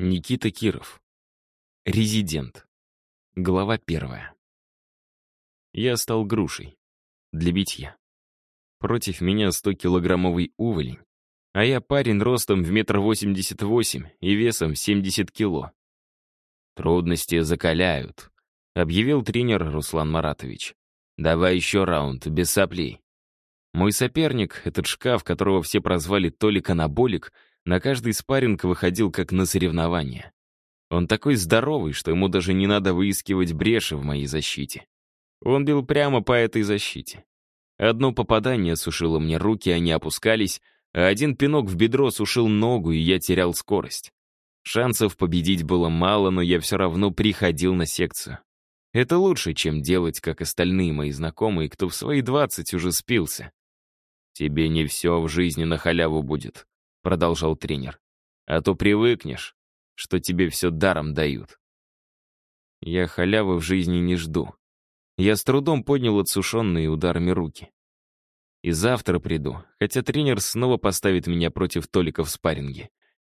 Никита Киров. Резидент. Глава первая. Я стал грушей. Для битья. Против меня 100-килограммовый уволень, а я парень ростом в метр восемьдесят восемь и весом 70 кило. «Трудности закаляют», — объявил тренер Руслан Маратович. «Давай еще раунд, без соплей». Мой соперник, этот шкаф, которого все прозвали Толик Анаболик, на каждый спарринг выходил как на соревнование. Он такой здоровый, что ему даже не надо выискивать бреши в моей защите. Он бил прямо по этой защите. Одно попадание сушило мне руки, они опускались, а один пинок в бедро сушил ногу, и я терял скорость. Шансов победить было мало, но я все равно приходил на секцию. Это лучше, чем делать, как остальные мои знакомые, кто в свои двадцать уже спился. «Тебе не все в жизни на халяву будет», — продолжал тренер. «А то привыкнешь, что тебе все даром дают». Я халявы в жизни не жду. Я с трудом поднял отсушенные ударами руки. И завтра приду, хотя тренер снова поставит меня против Толика в спарринге.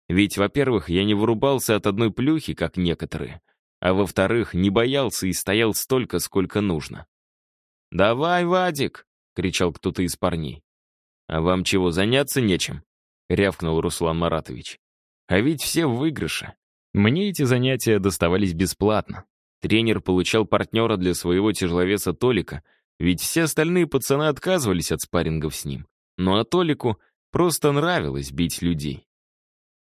Ведь, во-первых, я не вырубался от одной плюхи, как некоторые, а во-вторых, не боялся и стоял столько, сколько нужно. «Давай, Вадик!» — кричал кто-то из парней. «А вам чего, заняться нечем?» — рявкнул Руслан Маратович. «А ведь все в выигрыше. Мне эти занятия доставались бесплатно. Тренер получал партнера для своего тяжеловеса Толика, ведь все остальные пацаны отказывались от спаррингов с ним. Ну а Толику просто нравилось бить людей.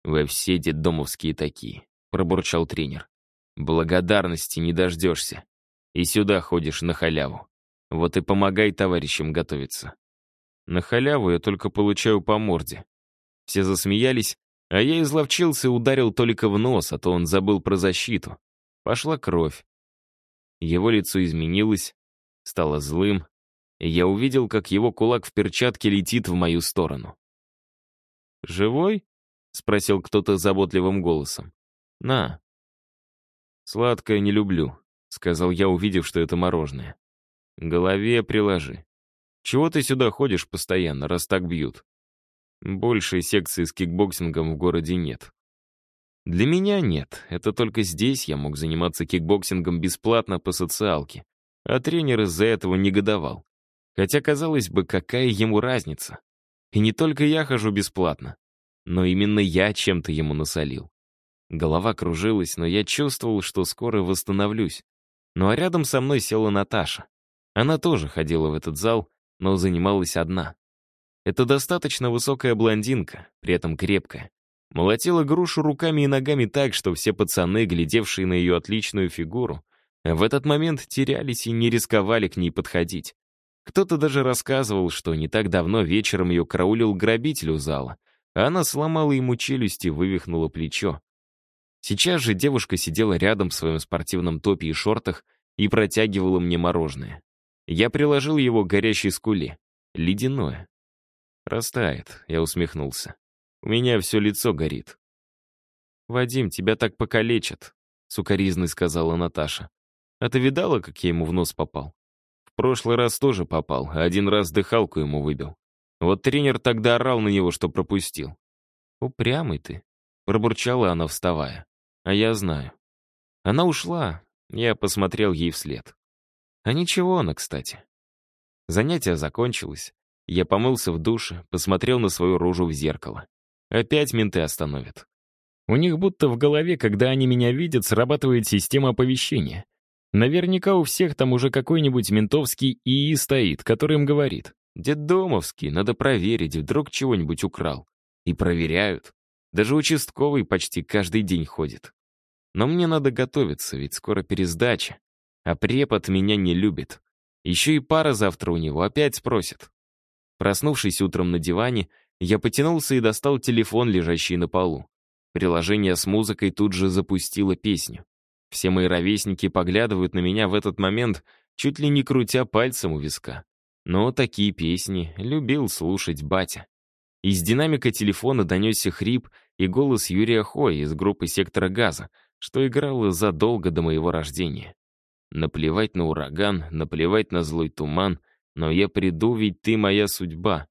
«Вы все детдомовские такие», — пробурчал тренер. «Благодарности не дождешься. И сюда ходишь на халяву. Вот и помогай товарищам готовиться». На халяву я только получаю по морде. Все засмеялись, а я изловчился и ударил только в нос, а то он забыл про защиту. Пошла кровь. Его лицо изменилось, стало злым, и я увидел, как его кулак в перчатке летит в мою сторону. «Живой?» — спросил кто-то заботливым голосом. «На». «Сладкое не люблю», — сказал я, увидев, что это мороженое. «Голове приложи». Чего ты сюда ходишь постоянно, раз так бьют? Большей секции с кикбоксингом в городе нет. Для меня нет. Это только здесь я мог заниматься кикбоксингом бесплатно по социалке. А тренер из-за этого негодовал. Хотя, казалось бы, какая ему разница? И не только я хожу бесплатно. Но именно я чем-то ему насолил. Голова кружилась, но я чувствовал, что скоро восстановлюсь. Ну а рядом со мной села Наташа. Она тоже ходила в этот зал, но занималась одна. Это достаточно высокая блондинка, при этом крепкая. Молотила грушу руками и ногами так, что все пацаны, глядевшие на ее отличную фигуру, в этот момент терялись и не рисковали к ней подходить. Кто-то даже рассказывал, что не так давно вечером ее караулил грабитель у зала, а она сломала ему челюсть и вывихнула плечо. Сейчас же девушка сидела рядом в своем спортивном топе и шортах и протягивала мне мороженое. Я приложил его к горящей скуле. Ледяное. «Растает», — я усмехнулся. «У меня все лицо горит». «Вадим, тебя так покалечат», — сукоризной сказала Наташа. «А ты видала, как я ему в нос попал?» «В прошлый раз тоже попал, а один раз дыхалку ему выбил. Вот тренер тогда орал на него, что пропустил». «Упрямый ты», — пробурчала она, вставая. «А я знаю». Она ушла, я посмотрел ей вслед. А ничего она, кстати. Занятие закончилось. Я помылся в душе, посмотрел на свою рожу в зеркало. Опять менты остановят. У них будто в голове, когда они меня видят, срабатывает система оповещения. Наверняка у всех там уже какой-нибудь ментовский ИИ стоит, который им говорит. Деддомовский, надо проверить, вдруг чего-нибудь украл. И проверяют. Даже участковый почти каждый день ходит. Но мне надо готовиться, ведь скоро пересдача. А препод меня не любит. Еще и пара завтра у него опять спросит. Проснувшись утром на диване, я потянулся и достал телефон, лежащий на полу. Приложение с музыкой тут же запустило песню. Все мои ровесники поглядывают на меня в этот момент, чуть ли не крутя пальцем у виска. Но такие песни любил слушать батя. Из динамика телефона донесся хрип и голос Юрия Хоя из группы «Сектора газа», что играло задолго до моего рождения. Наплевать на ураган, наплевать на злой туман, но я приду, ведь ты моя судьба.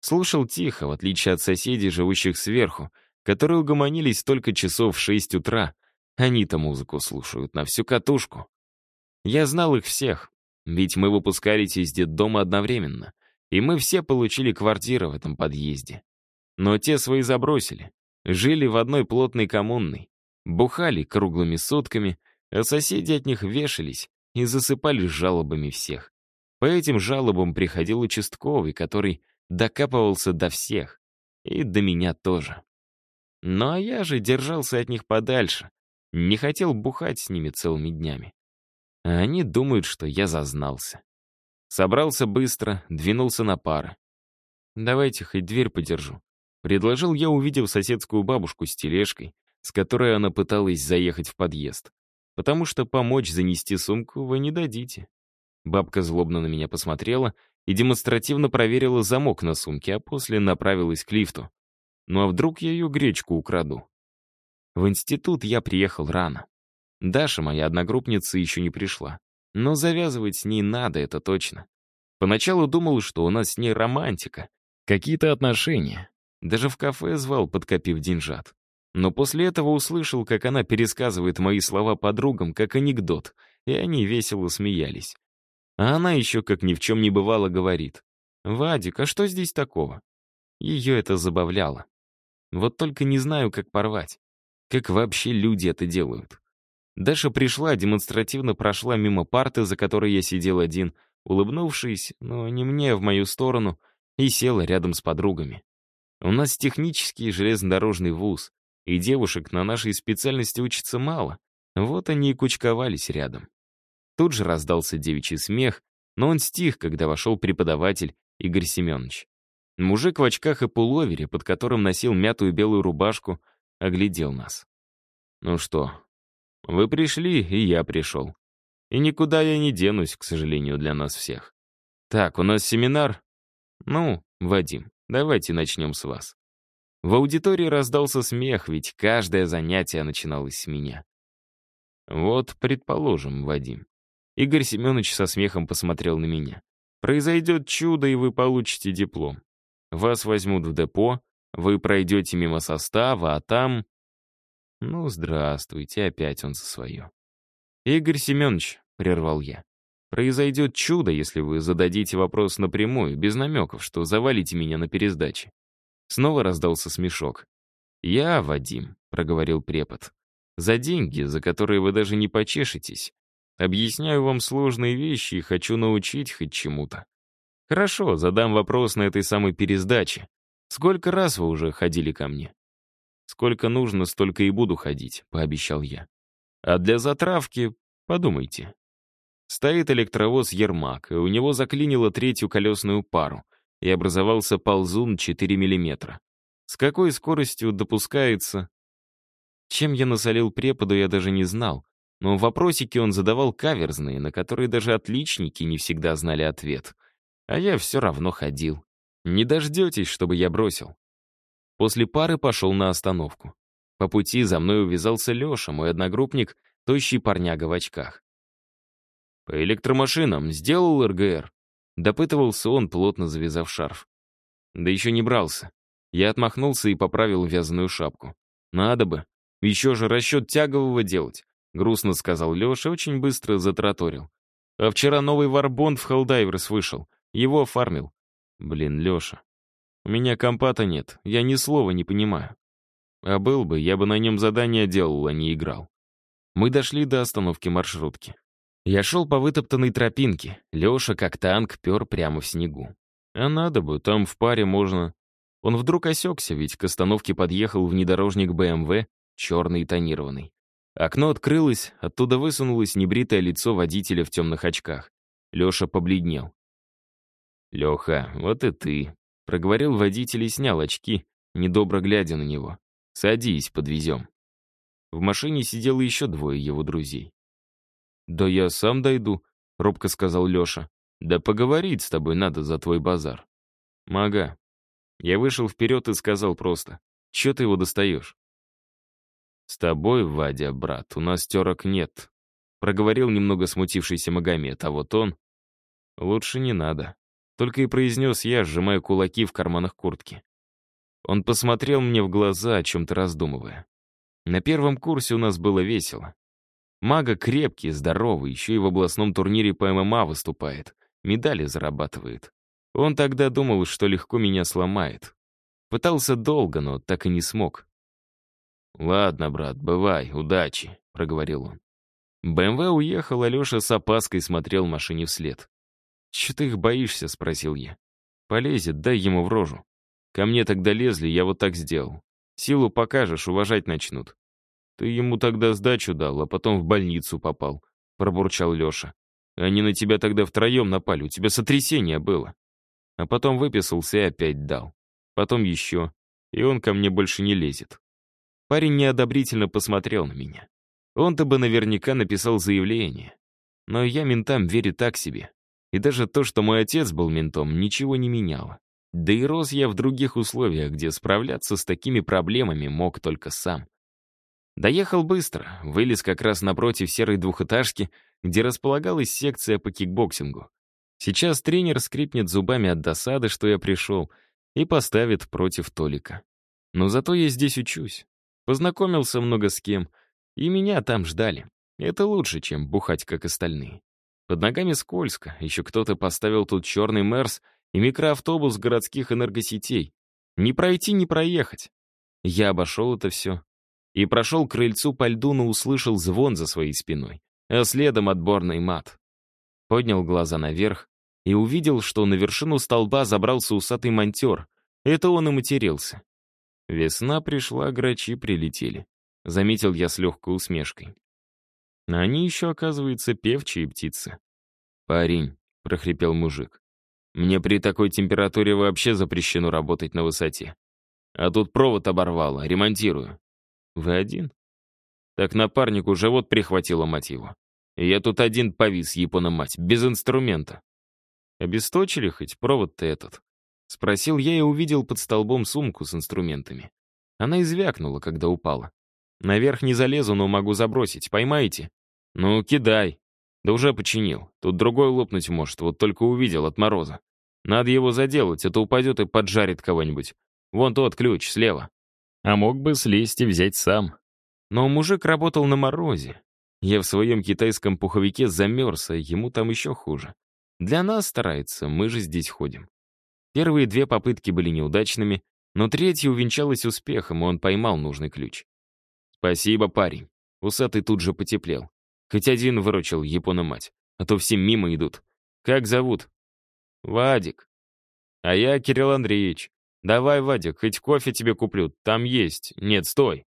Слушал тихо, в отличие от соседей, живущих сверху, которые угомонились только часов в шесть утра. Они-то музыку слушают на всю катушку. Я знал их всех, ведь мы выпускались из детдома одновременно, и мы все получили квартиры в этом подъезде. Но те свои забросили, жили в одной плотной коммунной, бухали круглыми сутками, а соседи от них вешались и засыпали жалобами всех. По этим жалобам приходил участковый, который докапывался до всех, и до меня тоже. Ну а я же держался от них подальше, не хотел бухать с ними целыми днями. А они думают, что я зазнался. Собрался быстро, двинулся на пары. «Давайте хоть дверь подержу», — предложил я, увидев соседскую бабушку с тележкой, с которой она пыталась заехать в подъезд. «Потому что помочь занести сумку вы не дадите». Бабка злобно на меня посмотрела и демонстративно проверила замок на сумке, а после направилась к лифту. Ну а вдруг я ее гречку украду? В институт я приехал рано. Даша, моя одногруппница, еще не пришла. Но завязывать с ней надо, это точно. Поначалу думал, что у нас с ней романтика, какие-то отношения. Даже в кафе звал, подкопив деньжат. Но после этого услышал, как она пересказывает мои слова подругам, как анекдот, и они весело смеялись. А она еще, как ни в чем не бывало, говорит. «Вадик, а что здесь такого?» Ее это забавляло. Вот только не знаю, как порвать. Как вообще люди это делают. Даша пришла, демонстративно прошла мимо парты, за которой я сидел один, улыбнувшись, но не мне, а в мою сторону, и села рядом с подругами. У нас технический железнодорожный вуз, и девушек на нашей специальности учится мало, вот они и кучковались рядом. Тут же раздался девичий смех, но он стих, когда вошел преподаватель Игорь Семенович. Мужик в очках и пуловере, под которым носил мятую белую рубашку, оглядел нас. «Ну что, вы пришли, и я пришел. И никуда я не денусь, к сожалению, для нас всех. Так, у нас семинар? Ну, Вадим, давайте начнем с вас». В аудитории раздался смех, ведь каждое занятие начиналось с меня. Вот, предположим, Вадим. Игорь Семенович со смехом посмотрел на меня. Произойдет чудо, и вы получите диплом. Вас возьмут в депо, вы пройдете мимо состава, а там... Ну, здравствуйте, опять он за свое. Игорь Семенович, — прервал я, — произойдет чудо, если вы зададите вопрос напрямую, без намеков, что завалите меня на пересдаче. Снова раздался смешок. «Я, Вадим», — проговорил препод, — «за деньги, за которые вы даже не почешетесь, объясняю вам сложные вещи и хочу научить хоть чему-то. Хорошо, задам вопрос на этой самой пересдаче. Сколько раз вы уже ходили ко мне? Сколько нужно, столько и буду ходить, пообещал я. А для затравки подумайте. Стоит электровоз Ермак, и у него заклинило третью колесную пару, и образовался ползун 4 мм. С какой скоростью допускается... Чем я насолил преподу, я даже не знал, но вопросики он задавал каверзные, на которые даже отличники не всегда знали ответ — а я все равно ходил. Не дождетесь, чтобы я бросил. После пары пошел на остановку. По пути за мной увязался Леша, мой одногруппник, тощий парняга в очках. «По электромашинам сделал РГР?» Допытывался он, плотно завязав шарф. Да еще не брался. Я отмахнулся и поправил вязаную шапку. «Надо бы. Еще же расчет тягового делать», — грустно сказал Леша, очень быстро затраторил. «А вчера новый варбонд в Хеллдайверс вышел. Его оформил. Блин, Леша. У меня компата нет, я ни слова не понимаю. А был бы, я бы на нем задание делал, а не играл. Мы дошли до остановки маршрутки. Я шел по вытоптанной тропинке. Леша, как танк, пер прямо в снегу. А надо бы, там в паре можно... Он вдруг осекся, ведь к остановке подъехал внедорожник БМВ, черный и тонированный. Окно открылось, оттуда высунулось небритое лицо водителя в темных очках. Леша побледнел. «Леха, вот и ты», — проговорил водитель и снял очки, недобро глядя на него. «Садись, подвезем». В машине сидело еще двое его друзей. «Да я сам дойду», — робко сказал Леша. «Да поговорить с тобой надо за твой базар». «Мага». Я вышел вперед и сказал просто. «Че ты его достаешь?» «С тобой, Вадя, брат, у нас терок нет», — проговорил немного смутившийся Магомед, а вот он... «Лучше не надо». Только и произнес я, сжимая кулаки в карманах куртки. Он посмотрел мне в глаза, о чем-то раздумывая. На первом курсе у нас было весело. Мага крепкий, здоровый, еще и в областном турнире по ММА выступает. Медали зарабатывает. Он тогда думал, что легко меня сломает. Пытался долго, но так и не смог. «Ладно, брат, бывай, удачи», — проговорил он. БМВ уехал, а с опаской смотрел машине вслед. «Чё ты их боишься?» — спросил я. «Полезет, дай ему в рожу. Ко мне тогда лезли, я вот так сделал. Силу покажешь, уважать начнут. Ты ему тогда сдачу дал, а потом в больницу попал», — пробурчал Леша. «Они на тебя тогда втроем напали, у тебя сотрясение было». А потом выписался и опять дал. Потом еще. И он ко мне больше не лезет. Парень неодобрительно посмотрел на меня. Он-то бы наверняка написал заявление. Но я ментам верю так себе. И даже то, что мой отец был ментом, ничего не меняло. Да и рос я в других условиях, где справляться с такими проблемами мог только сам. Доехал быстро, вылез как раз напротив серой двухэтажки, где располагалась секция по кикбоксингу. Сейчас тренер скрипнет зубами от досады, что я пришел, и поставит против Толика. Но зато я здесь учусь. Познакомился много с кем, и меня там ждали. Это лучше, чем бухать, как остальные. Под ногами скользко, еще кто-то поставил тут черный Мерс и микроавтобус городских энергосетей. Не пройти, не проехать. Я обошел это все. И прошел к крыльцу по льду, но услышал звон за своей спиной, а следом отборный мат. Поднял глаза наверх и увидел, что на вершину столба забрался усатый монтер. Это он и матерился. Весна пришла, грачи прилетели. Заметил я с легкой усмешкой. Они еще, оказывается, певчие птицы. «Парень», — прохрипел мужик, «мне при такой температуре вообще запрещено работать на высоте. А тут провод оборвало, ремонтирую». «Вы один?» «Так напарнику живот прихватило. И я тут один повис, япона мать, без инструмента». «Обесточили хоть провод-то этот?» Спросил я и увидел под столбом сумку с инструментами. Она извякнула, когда упала. Наверх не залезу, но могу забросить. Поймаете? Ну, кидай. Да уже починил. Тут другой лопнуть может, вот только увидел от мороза. Надо его заделать, это упадет и поджарит кого-нибудь. Вон тот ключ, слева. А мог бы слезть и взять сам. Но мужик работал на морозе. Я в своем китайском пуховике замерз, а ему там еще хуже. Для нас старается, мы же здесь ходим. Первые две попытки были неудачными, но третья увенчалась успехом, и он поймал нужный ключ. «Спасибо, парень». Усатый тут же потеплел. Хоть один выручил япона мать, а то все мимо идут. Как зовут? Вадик. А я Кирилл Андреевич. Давай, Вадик, хоть кофе тебе куплю, там есть. Нет, стой.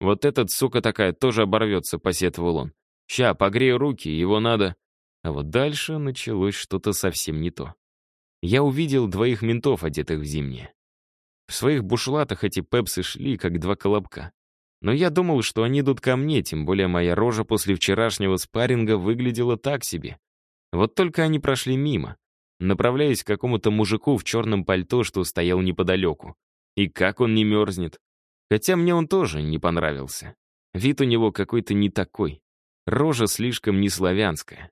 Вот этот, сука такая, тоже оборвется, посетовал он. Ща, погрею руки, его надо... А вот дальше началось что-то совсем не то. Я увидел двоих ментов, одетых в зимнее. В своих бушлатах эти пепсы шли, как два колобка. Но я думал, что они идут ко мне, тем более моя рожа после вчерашнего спарринга выглядела так себе. Вот только они прошли мимо, направляясь к какому-то мужику в черном пальто, что стоял неподалеку. И как он не мерзнет. Хотя мне он тоже не понравился. Вид у него какой-то не такой. Рожа слишком неславянская.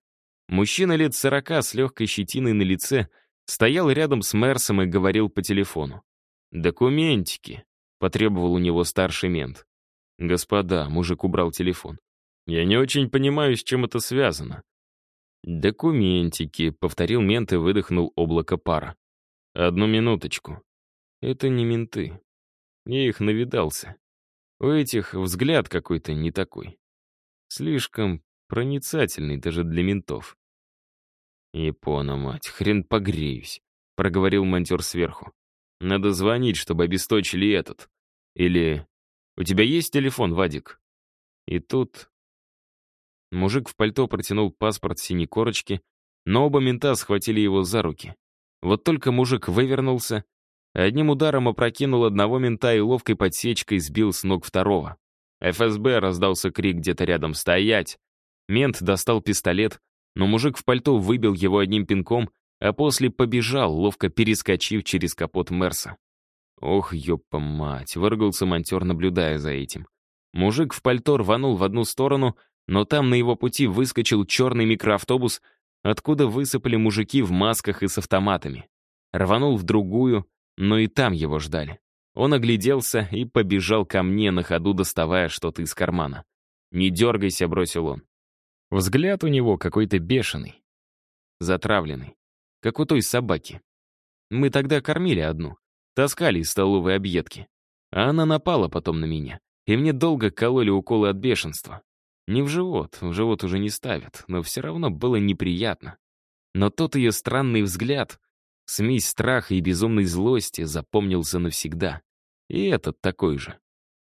Мужчина лет сорока с легкой щетиной на лице стоял рядом с Мерсом и говорил по телефону. «Документики», — потребовал у него старший мент. «Господа», — мужик убрал телефон. «Я не очень понимаю, с чем это связано». «Документики», — повторил мент и выдохнул облако пара. «Одну минуточку. Это не менты. Я их навидался. У этих взгляд какой-то не такой. Слишком проницательный даже для ментов». «Япона, мать, хрен погреюсь», — проговорил монтер сверху. «Надо звонить, чтобы обесточили этот. Или «У тебя есть телефон, Вадик?» И тут... Мужик в пальто протянул паспорт синей корочки, но оба мента схватили его за руки. Вот только мужик вывернулся, одним ударом опрокинул одного мента и ловкой подсечкой сбил с ног второго. ФСБ раздался крик где-то рядом «Стоять!». Мент достал пистолет, но мужик в пальто выбил его одним пинком, а после побежал, ловко перескочив через капот Мерса. Ох, ёпа мать, выругался монтер, наблюдая за этим. Мужик в пальто рванул в одну сторону, но там на его пути выскочил черный микроавтобус, откуда высыпали мужики в масках и с автоматами. Рванул в другую, но и там его ждали. Он огляделся и побежал ко мне, на ходу доставая что-то из кармана. «Не дергайся», — бросил он. Взгляд у него какой-то бешеный, затравленный, как у той собаки. Мы тогда кормили одну, таскали из столовой объедки. А она напала потом на меня, и мне долго кололи уколы от бешенства. Не в живот, в живот уже не ставят, но все равно было неприятно. Но тот ее странный взгляд, смесь страха и безумной злости, запомнился навсегда. И этот такой же.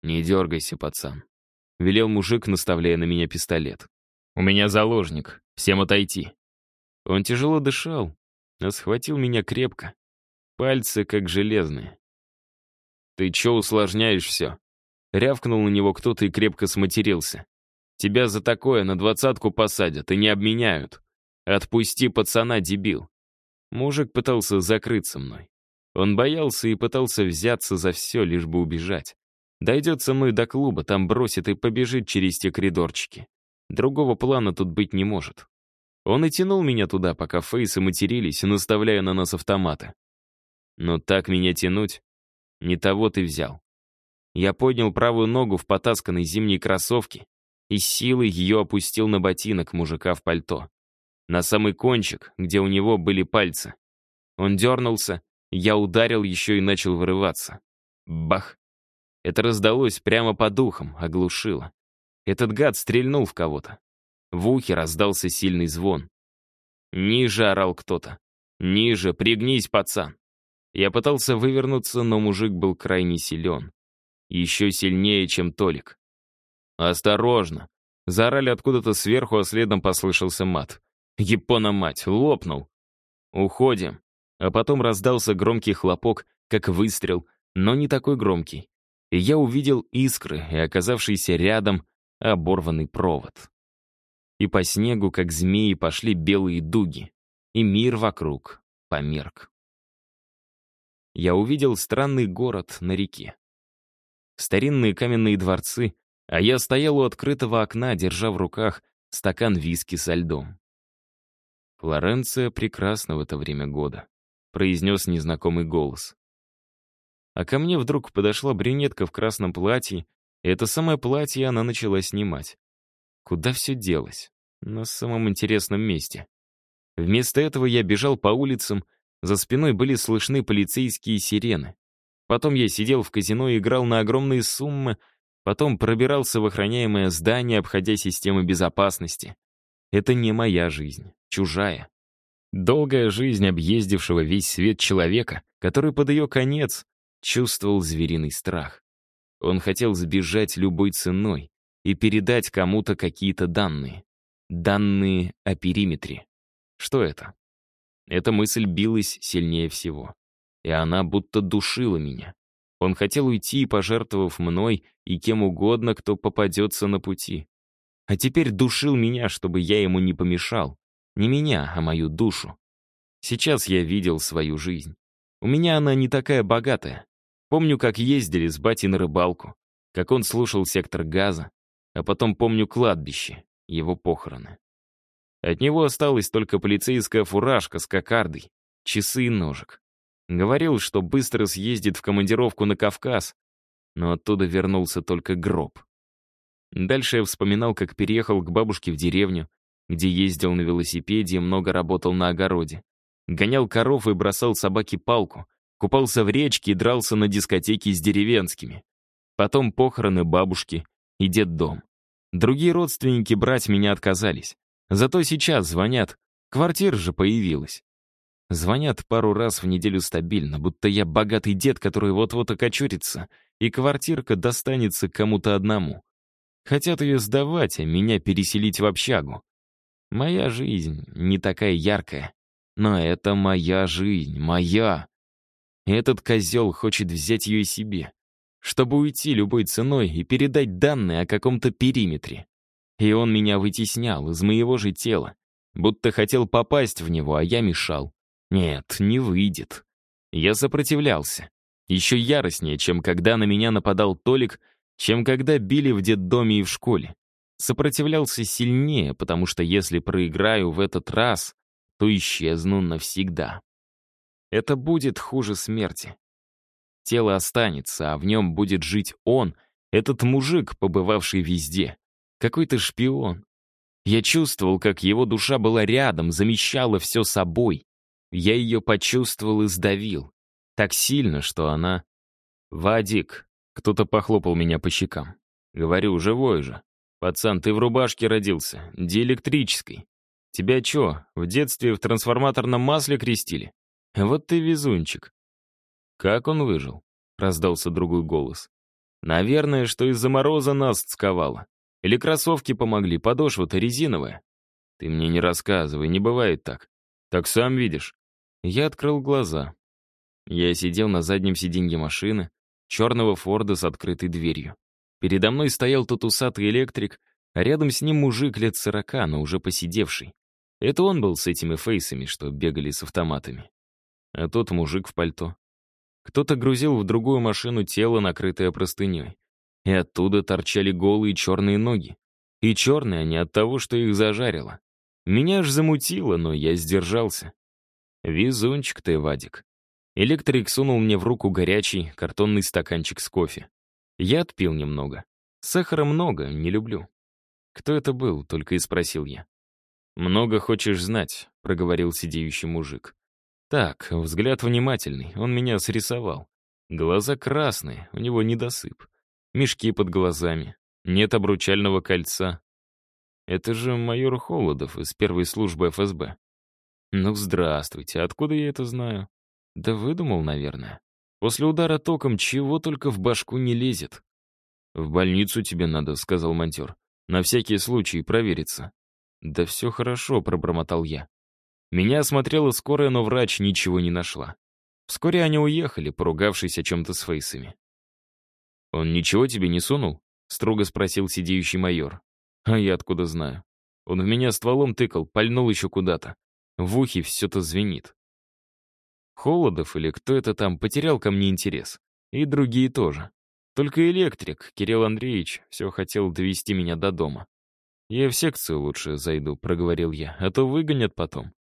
«Не дергайся, пацан», — велел мужик, наставляя на меня пистолет. «У меня заложник, всем отойти». Он тяжело дышал, но схватил меня крепко. Пальцы как железные. «Ты чё усложняешь все?» Рявкнул на него кто-то и крепко сматерился. «Тебя за такое на двадцатку посадят и не обменяют. Отпусти пацана, дебил». Мужик пытался закрыться мной. Он боялся и пытался взяться за все, лишь бы убежать. Дойдет со мной до клуба, там бросит и побежит через те коридорчики. Другого плана тут быть не может. Он и тянул меня туда, пока Фейсы матерились, наставляя на нас автоматы. Но так меня тянуть, не того ты взял. Я поднял правую ногу в потасканной зимней кроссовке и силой ее опустил на ботинок мужика в пальто. На самый кончик, где у него были пальцы. Он дернулся, я ударил еще и начал вырываться. Бах! Это раздалось прямо по духам, оглушило. Этот гад стрельнул в кого-то. В ухе раздался сильный звон. «Ниже!» — орал кто-то. «Ниже! Пригнись, пацан!» Я пытался вывернуться, но мужик был крайне силен. Еще сильнее, чем Толик. «Осторожно!» Заорали откуда-то сверху, а следом послышался мат. «Япона мать! Лопнул!» «Уходим!» А потом раздался громкий хлопок, как выстрел, но не такой громкий. Я увидел искры и оказавшийся рядом оборванный провод. И по снегу, как змеи, пошли белые дуги, и мир вокруг померк. Я увидел странный город на реке. Старинные каменные дворцы, а я стоял у открытого окна, держа в руках стакан виски со льдом. «Флоренция прекрасна в это время года», — произнес незнакомый голос. А ко мне вдруг подошла брюнетка в красном платье, это самое платье она начала снимать. Куда все делось? На самом интересном месте. Вместо этого я бежал по улицам, за спиной были слышны полицейские сирены. Потом я сидел в казино и играл на огромные суммы, потом пробирался в охраняемое здание, обходя системы безопасности. Это не моя жизнь, чужая. Долгая жизнь объездившего весь свет человека, который под ее конец чувствовал звериный страх. Он хотел сбежать любой ценой и передать кому-то какие-то данные. Данные о периметре. Что это? Эта мысль билась сильнее всего. И она будто душила меня. Он хотел уйти, пожертвовав мной и кем угодно, кто попадется на пути. А теперь душил меня, чтобы я ему не помешал. Не меня, а мою душу. Сейчас я видел свою жизнь. У меня она не такая богатая. Помню, как ездили с батей на рыбалку, как он слушал сектор газа, а потом помню кладбище, его похороны. От него осталась только полицейская фуражка с кокардой, часы и ножик. Говорил, что быстро съездит в командировку на Кавказ, но оттуда вернулся только гроб. Дальше я вспоминал, как переехал к бабушке в деревню, где ездил на велосипеде и много работал на огороде. Гонял коров и бросал собаке палку, Купался в речке и дрался на дискотеке с деревенскими. Потом похороны бабушки и дом. Другие родственники брать меня отказались. Зато сейчас звонят. Квартира же появилась. Звонят пару раз в неделю стабильно, будто я богатый дед, который вот-вот окочурится, и квартирка достанется кому-то одному. Хотят ее сдавать, а меня переселить в общагу. Моя жизнь не такая яркая, но это моя жизнь, моя. Этот козел хочет взять ее себе, чтобы уйти любой ценой и передать данные о каком-то периметре. И он меня вытеснял из моего же тела, будто хотел попасть в него, а я мешал. Нет, не выйдет. Я сопротивлялся. Еще яростнее, чем когда на меня нападал Толик, чем когда били в детдоме и в школе. Сопротивлялся сильнее, потому что если проиграю в этот раз, то исчезну навсегда. Это будет хуже смерти. тело останется, а в нем будет жить он, этот мужик, побывавший везде. Какой-то шпион. Я чувствовал, как его душа была рядом, замещала все собой. Я ее почувствовал и сдавил. Так сильно, что она... «Вадик!» Кто-то похлопал меня по щекам. Говорю, живой же. Пацан, ты в рубашке родился, диэлектрической. Тебя чё, в детстве в трансформаторном масле крестили? Вот ты везунчик. Как он выжил? Раздался другой голос. Наверное, что из-за мороза нас сковало. Или кроссовки помогли, подошва-то резиновая. Ты мне не рассказывай, не бывает так. Так сам видишь. Я открыл глаза. Я сидел на заднем сиденье машины, черного Форда с открытой дверью. Передо мной стоял тот усатый электрик, а рядом с ним мужик лет сорока, но уже посидевший. Это он был с этими фейсами, что бегали с автоматами. А тот мужик в пальто. Кто-то грузил в другую машину тело, накрытое простыней. И оттуда торчали голые черные ноги. И черные они от того, что их зажарило. Меня аж замутило, но я сдержался. Везунчик ты, Вадик. Электрик сунул мне в руку горячий картонный стаканчик с кофе. Я отпил немного. Сахара много, не люблю. «Кто это был?» — только и спросил я. «Много хочешь знать», — проговорил сидеющий мужик. «Так, взгляд внимательный, он меня срисовал. Глаза красные, у него недосып. Мешки под глазами, нет обручального кольца. Это же майор Холодов из первой службы ФСБ. Ну, здравствуйте, откуда я это знаю? Да выдумал, наверное. После удара током чего только в башку не лезет. «В больницу тебе надо», — сказал монтер. «На всякий случай провериться». «Да все хорошо», — пробормотал я. Меня осмотрела скорая, но врач ничего не нашла. Вскоре они уехали, поругавшись о чем-то с фейсами. «Он ничего тебе не сунул?» — строго спросил сидеющий майор. «А я откуда знаю? Он в меня стволом тыкал, пальнул еще куда-то. В ухе все-то звенит. Холодов или кто это там потерял ко мне интерес. И другие тоже. Только электрик, Кирилл Андреевич, все хотел довести меня до дома. «Я в секцию лучше зайду», — проговорил я, «а то выгонят потом».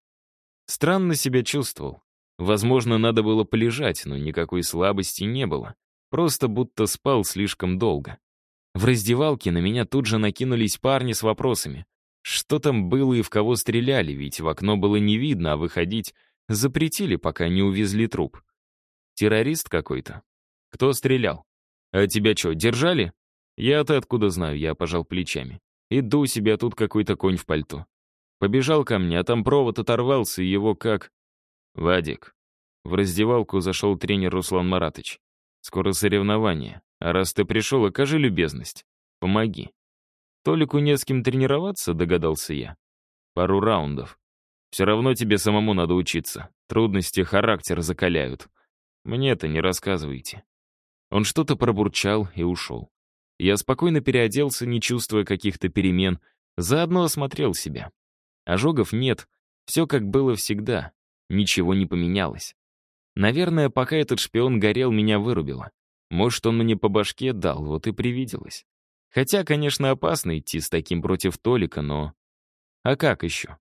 Странно себя чувствовал. Возможно, надо было полежать, но никакой слабости не было. Просто будто спал слишком долго. В раздевалке на меня тут же накинулись парни с вопросами. Что там было и в кого стреляли, ведь в окно было не видно, а выходить Запретили, пока не увезли труп. Террорист какой-то. Кто стрелял? А тебя что, держали? Я-то откуда знаю, я пожал плечами. Иду у себя тут какой-то конь в пальто. Побежал ко мне, а там провод оторвался, и его как... Вадик. В раздевалку зашел тренер Руслан Маратыч. Скоро соревнование. А раз ты пришел, окажи любезность. Помоги. Толику не с кем тренироваться, догадался я. Пару раундов. Все равно тебе самому надо учиться. Трудности характер закаляют. Мне это не рассказывайте». Он что-то пробурчал и ушел. Я спокойно переоделся, не чувствуя каких-то перемен, заодно осмотрел себя. Ожогов нет, все как было всегда, ничего не поменялось. Наверное, пока этот шпион горел, меня вырубило. Может, он мне по башке дал, вот и привиделось. Хотя, конечно, опасно идти с таким против Толика, но... А как еще?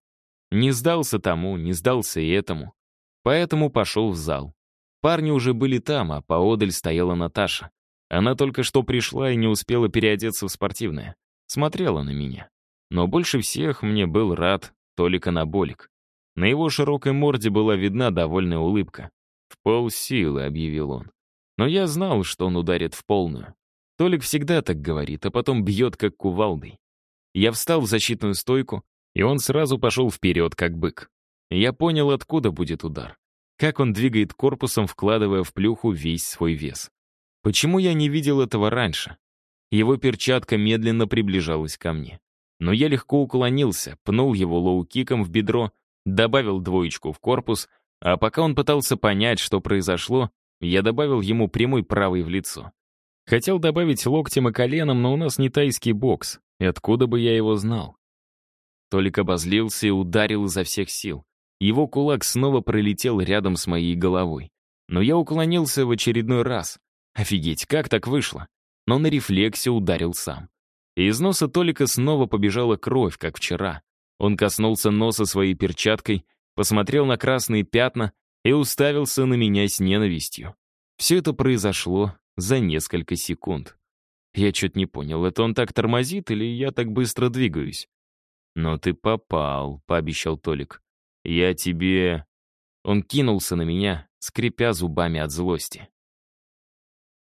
Не сдался тому, не сдался и этому. Поэтому пошел в зал. Парни уже были там, а поодаль стояла Наташа. Она только что пришла и не успела переодеться в спортивное. Смотрела на меня. Но больше всех мне был рад Толик Анаболик. На его широкой морде была видна довольная улыбка. «В полсилы», — объявил он. Но я знал, что он ударит в полную. Толик всегда так говорит, а потом бьет, как кувалдой. Я встал в защитную стойку, и он сразу пошел вперед, как бык. Я понял, откуда будет удар. Как он двигает корпусом, вкладывая в плюху весь свой вес. Почему я не видел этого раньше? Его перчатка медленно приближалась ко мне. Но я легко уклонился, пнул его лоу-киком в бедро, добавил двоечку в корпус, а пока он пытался понять, что произошло, я добавил ему прямой правый в лицо. Хотел добавить локтем и коленом, но у нас не тайский бокс, и откуда бы я его знал? Толик обозлился и ударил изо всех сил. Его кулак снова пролетел рядом с моей головой. Но я уклонился в очередной раз. Офигеть, как так вышло? Но на рефлексе ударил сам. И из носа Толика снова побежала кровь, как вчера. Он коснулся носа своей перчаткой, посмотрел на красные пятна и уставился на меня с ненавистью. Все это произошло за несколько секунд. Я чуть не понял, это он так тормозит или я так быстро двигаюсь? «Но ты попал», — пообещал Толик. «Я тебе...» Он кинулся на меня, скрипя зубами от злости.